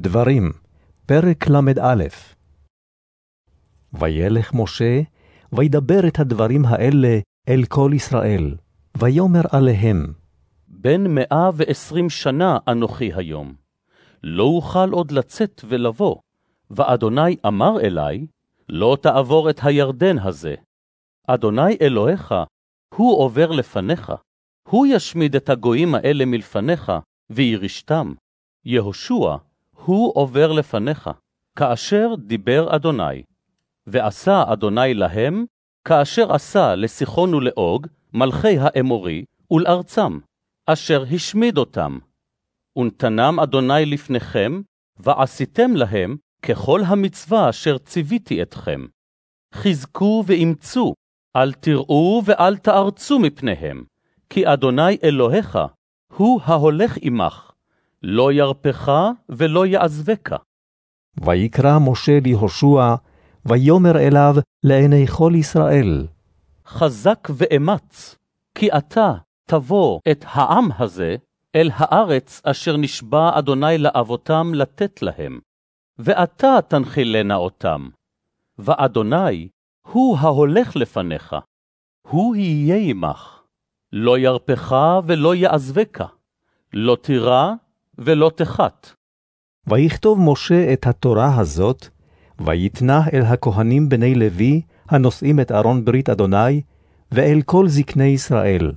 דברים, פרק ל"א. וילך משה, וידבר את הדברים האלה אל כל ישראל, ויאמר עליהם, בן מאה ועשרים שנה אנוכי היום. לא אוכל עוד לצאת ולבוא, ואדוני אמר אלי, לא תעבור את הירדן הזה. אדוני אלוהיך, הוא עובר לפניך, הוא ישמיד את הגויים האלה מלפניך, וירשתם. יהושע, הוא עובר לפניך, כאשר דיבר אדוני. ועשה אדוני להם, כאשר עשה לסיחון ולאוג, מלכי האמורי, ולארצם, אשר השמיד אותם. ונתנם אדוני לפניכם, ועשיתם להם ככל המצווה אשר ציוויתי אתכם. חזקו ואמצו, אל תראו ואל תארצו מפניהם, כי אדוני אלוהיך, הוא ההולך עמך, לא ירפך ולא יעזבך. ויקרא משה ליהושע, ויאמר אליו לעיני כל ישראל, חזק ואמץ, כי אתה תבוא את העם הזה אל הארץ אשר נשבע אדוני לאבותם לתת להם, ואתה תנחילנה אותם. ואדוני הוא ההולך לפניך, הוא יהיה עמך, לא ירפך ולא יעזבך, לא תירא ולא תחת. ויכתוב משה את התורה הזאת, ויתנה אל הכהנים בני לוי, הנושאים את ארון ברית אדוני, ואל כל זקני ישראל.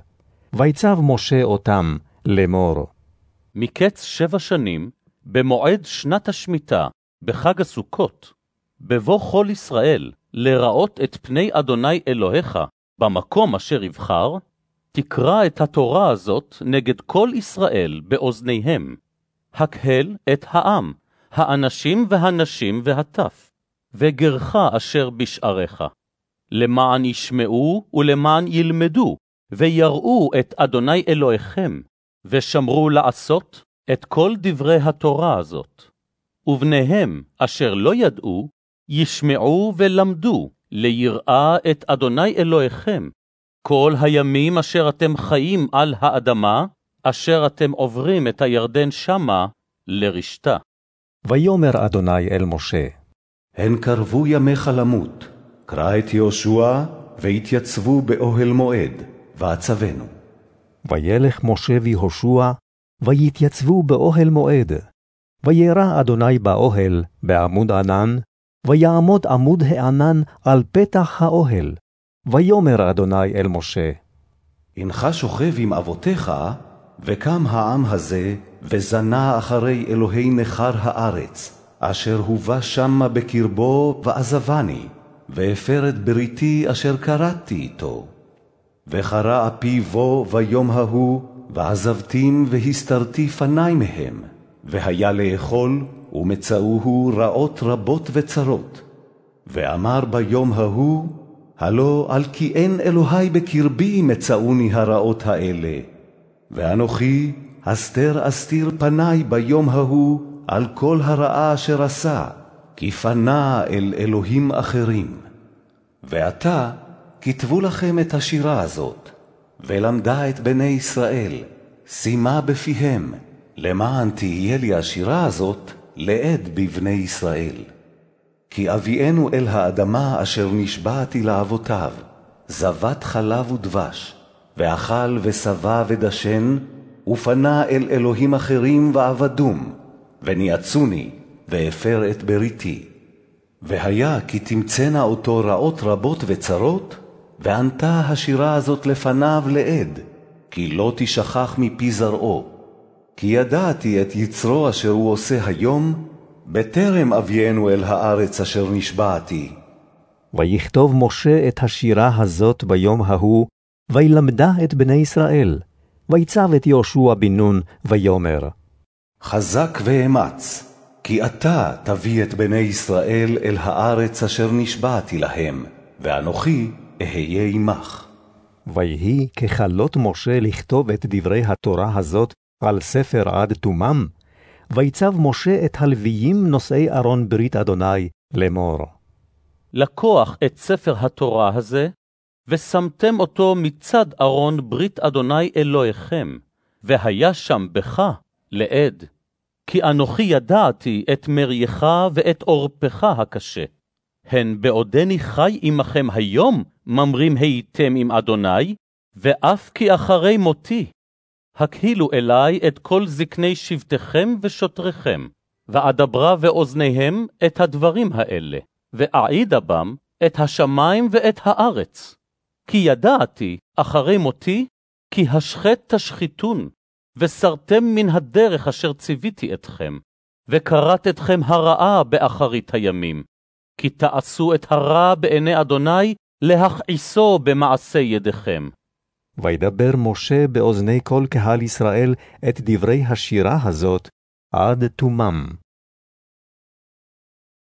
ויצב משה אותם לאמור. מקץ שבע שנים, במועד שנת השמיטה, בחג הסוכות, בבוא כל ישראל, לראות את פני אדוני אלוהיך במקום אשר יבחר, תקרא את התורה הזאת נגד כל ישראל באוזניהם. הקהל את העם, האנשים והנשים והטף, וגרך אשר בשעריך. למען ישמעו ולמען ילמדו, ויראו את אדוני אלוהיכם, ושמרו לעשות את כל דברי התורה הזאת. ובניהם אשר לא ידעו, ישמעו ולמדו ליראה את אדוני אלוהיכם, כל הימים אשר אתם חיים על האדמה, אשר אתם עוברים את הירדן שמה, לרשתה. ויאמר אדוני אל משה, הן קרבו ימיך למות, קרא את יהושע, והתייצבו באוהל מועד, ועצבנו. וילך משה ויהושע, ויתייצבו באוהל מועד. וירא אדוני באוהל, בעמוד ענן, ויעמוד עמוד הענן על פתח האוהל. ויאמר אדוני אל משה, הנך שוכב עם אבותיך, וקם העם הזה, וזנה אחרי אלוהי נכר הארץ, אשר הובא שמה בקרבו, ועזבני, והפר את בריתי אשר קראתי איתו. וחרה אפי בו ביום ההוא, ועזבתים והסתרתי פני מהם, והיה לאכול, ומצאוהו רעות רבות וצרות. ואמר ביום ההוא, הלא על כי אין אלוהי בקרבי מצאוני הרעות האלה. ואנוכי הסתר אסתיר פני ביום ההוא על כל הרעה אשר עשה, כי פנה אל אלוהים אחרים. ועתה כתבו לכם את השירה הזאת, ולמדה את בני ישראל, שימה בפיהם, למען תהיה לי השירה הזאת לעד בבני ישראל. כי אביאנו אל האדמה אשר נשבעתי לאבותיו, זבת חלב ודבש, ואכל ושבע ודשן, ופנה אל אלוהים אחרים ועבדום, וניאצוני, והפר את בריתי. והיה כי תמצאנה אותו רעות רבות וצרות, וענתה השירה הזאת לפניו לעד, כי לא תשכח מפי זרעו. כי ידעתי את יצרו אשר הוא עושה היום, בטרם אביאנו אל הארץ אשר נשבעתי. ויכתוב משה את השירה הזאת ביום ההוא, וילמדה את בני ישראל. ויצב את יהושע בן נון, ויאמר, חזק ואמץ, כי אתה תביא את בני ישראל אל הארץ אשר נשבעתי להם, ואנוכי אהיה עמך. ויהי ככלות משה לכתוב את דברי התורה הזאת על ספר עד תומם, ויצב משה את הלוויים נושאי ארון ברית אדוני לאמור. לקוח את ספר התורה הזה, ושמתם אותו מצד ארון ברית אדוני אלוהיכם, והיה שם בך לעד. כי אנוכי ידעתי את מרייך ואת עורפך הקשה. הן בעודני חי עמכם היום, ממרים הייתם עם אדוני, ואף כי אחרי מותי. הקהילו אלי את כל זקני שבטכם ושוטריכם, ואדברה באוזניהם את הדברים האלה, ואעידה בם את השמיים ואת הארץ. כי ידעתי, אחרי מותי, כי השחת תשחיתון, וסרתם מן הדרך אשר ציוויתי אתכם, וקראת אתכם הרעה באחרית הימים, כי תעשו את הרע בעיני אדוני, להכעיסו במעשה ידיכם. וידבר משה באוזני כל קהל ישראל את דברי השירה הזאת עד תומם.